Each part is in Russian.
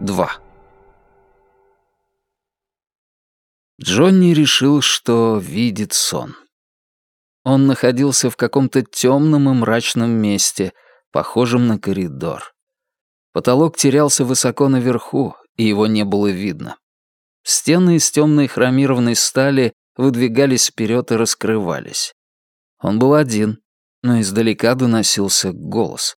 2 Джонни решил, что видит сон. Он находился в каком-то темном и мрачном месте, похожем на коридор. Потолок терялся высоко наверху, и его не было видно. Стены из темной хромированной стали выдвигались вперед и раскрывались. Он был один, но издалека доносился голос.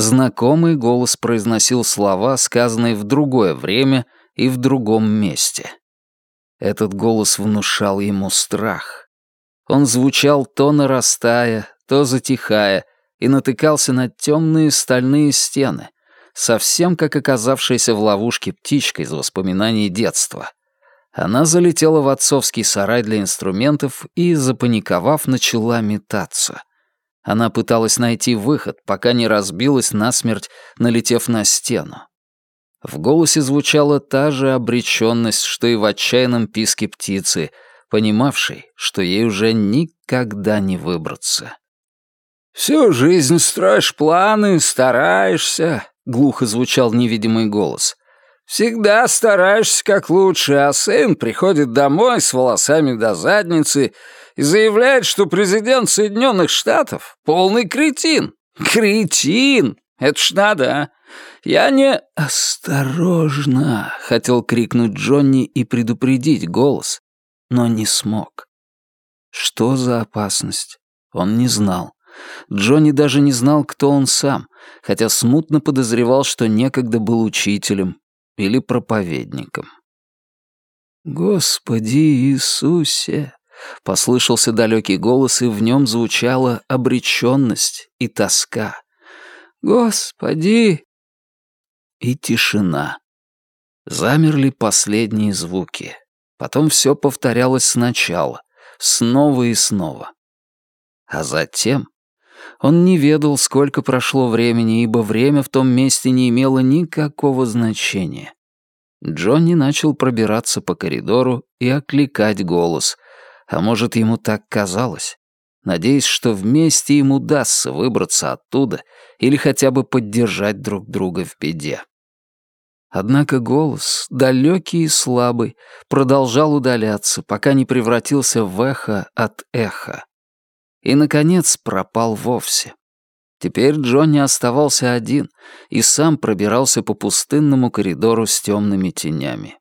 Знакомый голос произносил слова, сказанные в другое время и в другом месте. Этот голос внушал ему страх. Он звучал то нарастая, то затихая, и натыкался на темные стальные стены, совсем как оказавшаяся в ловушке птичка из воспоминаний детства. Она залетела в отцовский сарай для инструментов и, запаниковав, начала метаться. Она пыталась найти выход, пока не разбилась насмерть, налетев на стену. В голосе звучала та же обреченность, что и в отчаянном писке птицы, понимавшей, что ей уже никогда не выбраться. «Всю жизнь строишь планы, стараешься», — глухо звучал невидимый голос. «Всегда стараешься как лучше, а сын приходит домой с волосами до задницы и заявляет, что президент Соединенных Штатов — полный кретин. Кретин! Это ж надо, а? Я не... «Осторожно!» — хотел крикнуть Джонни и предупредить голос, но не смог. Что за опасность? Он не знал. Джонни даже не знал, кто он сам, хотя смутно подозревал, что некогда был учителем или проповедником. «Господи Иисусе!» — послышался далекий голос, и в нем звучала обреченность и тоска. «Господи!» И тишина. Замерли последние звуки. Потом все повторялось сначала, снова и снова. А затем он не ведал, сколько прошло времени, ибо время в том месте не имело никакого значения. Джонни начал пробираться по коридору и окликать голос, а может, ему так казалось, надеясь, что вместе им удастся выбраться оттуда или хотя бы поддержать друг друга в беде. Однако голос, далекий и слабый, продолжал удаляться, пока не превратился в эхо от эха и, наконец, пропал вовсе. Теперь Джонни оставался один и сам пробирался по пустынному коридору с темными тенями.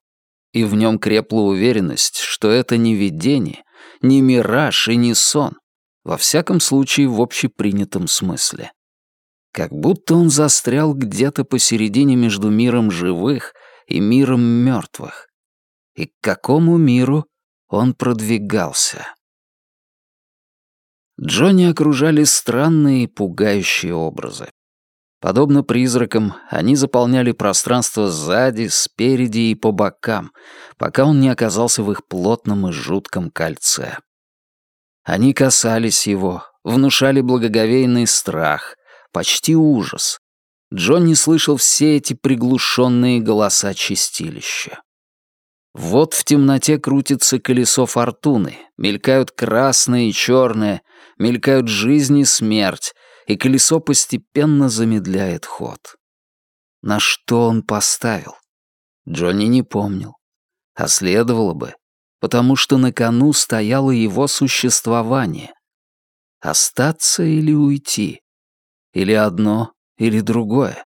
И в нем крепла уверенность, что это не видение, не мираж и не сон, во всяком случае в общепринятом смысле. Как будто он застрял где-то посередине между миром живых и миром мертвых. И к какому миру он продвигался? Джонни окружали странные и пугающие образы. Подобно призракам, они заполняли пространство сзади, спереди и по бокам, пока он не оказался в их плотном и жутком кольце. Они касались его, внушали благоговейный страх, почти ужас. Джонни слышал все эти приглушенные голоса чистилища. Вот в темноте крутится колесо фортуны, мелькают красное и черное, мелькают жизнь и смерть, и колесо постепенно замедляет ход. На что он поставил? Джонни не помнил. А следовало бы, потому что на кону стояло его существование. Остаться или уйти? Или одно, или другое?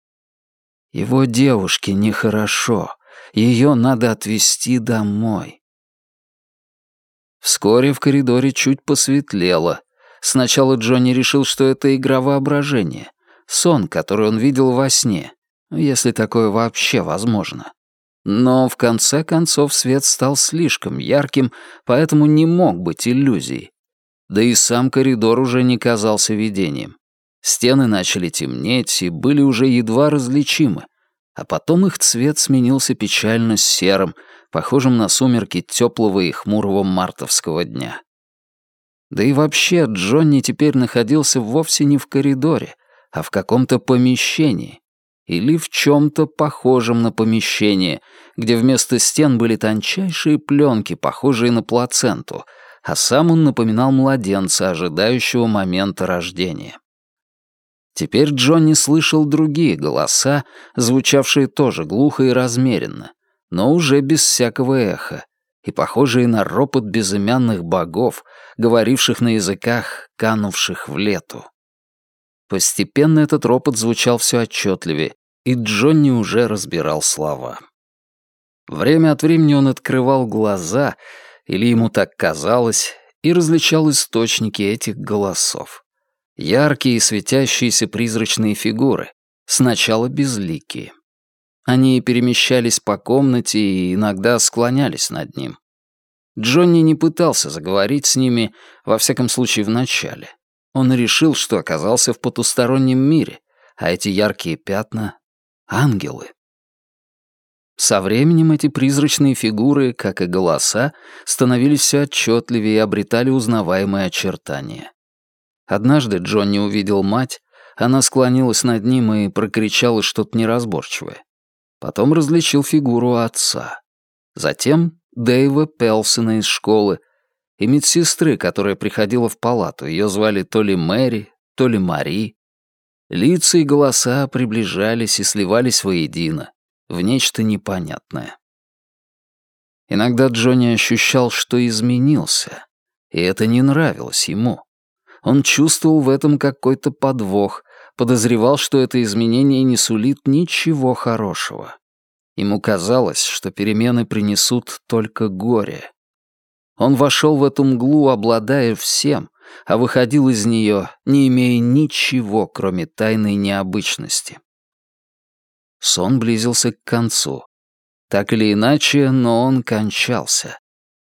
Его девушке нехорошо. Ее надо отвезти домой. Вскоре в коридоре чуть посветлело. Сначала Джонни решил, что это игра воображения. Сон, который он видел во сне. Если такое вообще возможно. Но в конце концов свет стал слишком ярким, поэтому не мог быть иллюзией. Да и сам коридор уже не казался видением. Стены начали темнеть и были уже едва различимы, а потом их цвет сменился печально серым, похожим на сумерки теплого и хмурого мартовского дня. Да и вообще Джонни теперь находился вовсе не в коридоре, а в каком-то помещении. Или в чем-то похожем на помещение, где вместо стен были тончайшие пленки, похожие на плаценту, а сам он напоминал младенца, ожидающего момента рождения. Теперь Джонни слышал другие голоса, звучавшие тоже глухо и размеренно, но уже без всякого эха, и похожие на ропот безымянных богов, говоривших на языках, канувших в лету. Постепенно этот ропот звучал все отчетливее, и Джонни уже разбирал слова. Время от времени он открывал глаза, или ему так казалось, и различал источники этих голосов. Яркие и светящиеся призрачные фигуры, сначала безликие. Они перемещались по комнате и иногда склонялись над ним. Джонни не пытался заговорить с ними, во всяком случае, в начале. Он решил, что оказался в потустороннем мире, а эти яркие пятна — ангелы. Со временем эти призрачные фигуры, как и голоса, становились все отчетливее и обретали узнаваемые очертания. Однажды Джонни увидел мать, она склонилась над ним и прокричала что-то неразборчивое. Потом различил фигуру отца. Затем Дэйва Пелсона из школы и медсестры, которая приходила в палату. Ее звали то ли Мэри, то ли Мари. Лица и голоса приближались и сливались воедино, в нечто непонятное. Иногда Джонни ощущал, что изменился, и это не нравилось ему. Он чувствовал в этом какой-то подвох, подозревал, что это изменение не сулит ничего хорошего. Ему казалось, что перемены принесут только горе. Он вошел в эту мглу, обладая всем, а выходил из нее, не имея ничего, кроме тайной необычности. Сон близился к концу. Так или иначе, но он кончался.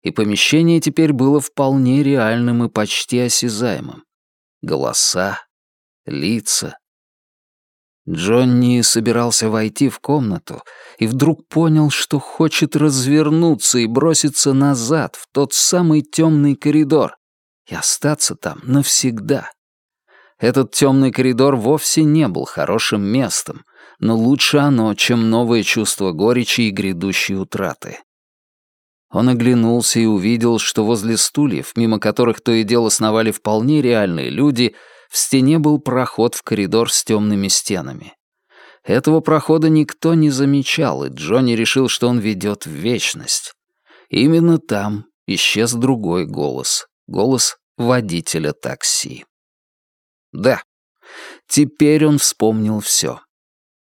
И помещение теперь было вполне реальным и почти осязаемым. Голоса, лица. Джонни собирался войти в комнату и вдруг понял, что хочет развернуться и броситься назад, в тот самый темный коридор, и остаться там навсегда. Этот темный коридор вовсе не был хорошим местом, но лучше оно, чем новое чувство горечи и грядущей утраты. Он оглянулся и увидел, что возле стульев, мимо которых то и дело сновали вполне реальные люди, в стене был проход в коридор с темными стенами. Этого прохода никто не замечал, и Джонни решил, что он ведет в вечность. Именно там исчез другой голос. Голос водителя такси. Да, теперь он вспомнил все.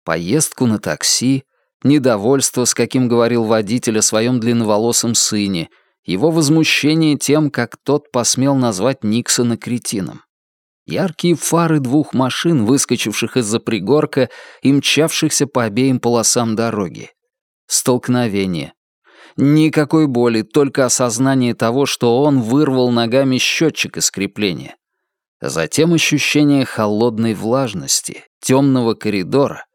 Поездку на такси, недовольство, с каким говорил водитель о своем длинноволосом сыне, его возмущение тем, как тот посмел назвать Никсона кретином. Яркие фары двух машин, выскочивших из-за пригорка и мчавшихся по обеим полосам дороги. Столкновение. Никакой боли, только осознание того, что он вырвал ногами счетчик из крепления. Затем ощущение холодной влажности, темного коридора,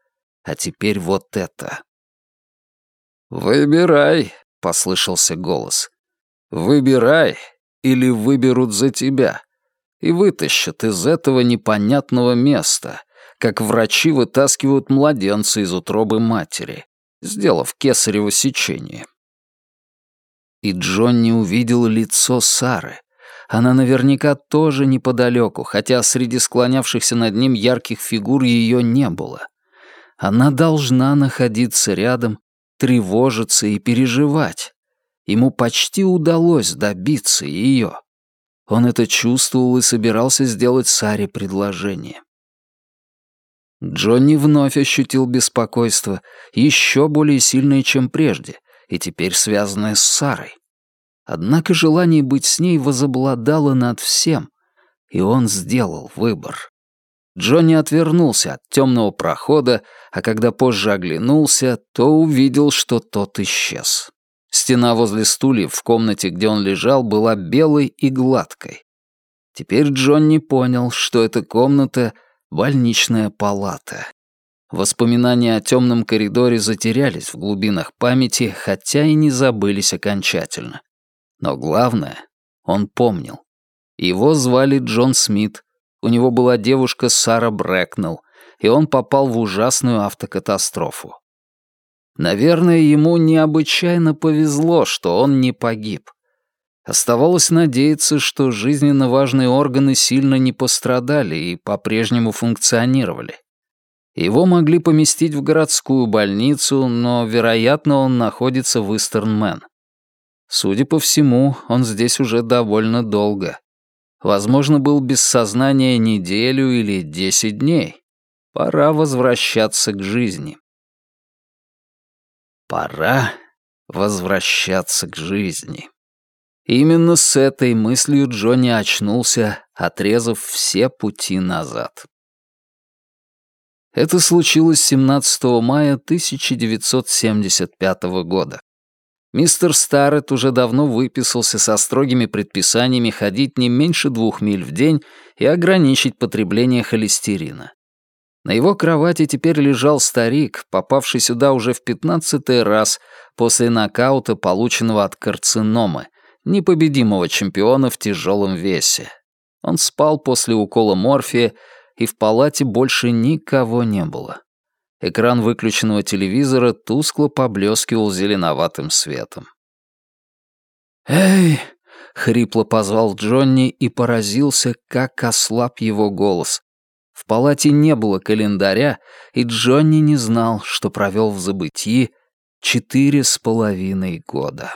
а теперь вот это. «Выбирай», — послышался голос. «Выбирай, или выберут за тебя, и вытащат из этого непонятного места, как врачи вытаскивают младенца из утробы матери, сделав кесарево сечение». И Джонни увидел лицо Сары. Она наверняка тоже неподалеку, хотя среди склонявшихся над ним ярких фигур ее не было. Она должна находиться рядом, тревожиться и переживать. Ему почти удалось добиться ее. Он это чувствовал и собирался сделать Саре предложение. Джонни вновь ощутил беспокойство, еще более сильное, чем прежде, и теперь связанное с Сарой. Однако желание быть с ней возобладало над всем, и он сделал выбор. Джонни отвернулся от темного прохода, а когда позже оглянулся, то увидел, что тот исчез. Стена возле стульев в комнате, где он лежал, была белой и гладкой. Теперь Джонни понял, что эта комната — больничная палата. Воспоминания о темном коридоре затерялись в глубинах памяти, хотя и не забылись окончательно. Но главное, он помнил. Его звали Джон Смит, у него была девушка Сара Брэкнелл, и он попал в ужасную автокатастрофу. Наверное, ему необычайно повезло, что он не погиб. Оставалось надеяться, что жизненно важные органы сильно не пострадали и по-прежнему функционировали. Его могли поместить в городскую больницу, но, вероятно, он находится в Истернмен. Судя по всему, он здесь уже довольно долго. Возможно, был без сознания неделю или десять дней. Пора возвращаться к жизни. Пора возвращаться к жизни. Именно с этой мыслью Джонни очнулся, отрезав все пути назад. Это случилось 17 мая 1975 года. Мистер Старрет уже давно выписался со строгими предписаниями ходить не меньше двух миль в день и ограничить потребление холестерина. На его кровати теперь лежал старик, попавший сюда уже в пятнадцатый раз после нокаута, полученного от карциномы, непобедимого чемпиона в тяжелом весе. Он спал после укола морфия, и в палате больше никого не было. Экран выключенного телевизора тускло поблескивал зеленоватым светом. «Эй!» — хрипло позвал Джонни и поразился, как ослаб его голос. В палате не было календаря, и Джонни не знал, что провел в забытии четыре с половиной года.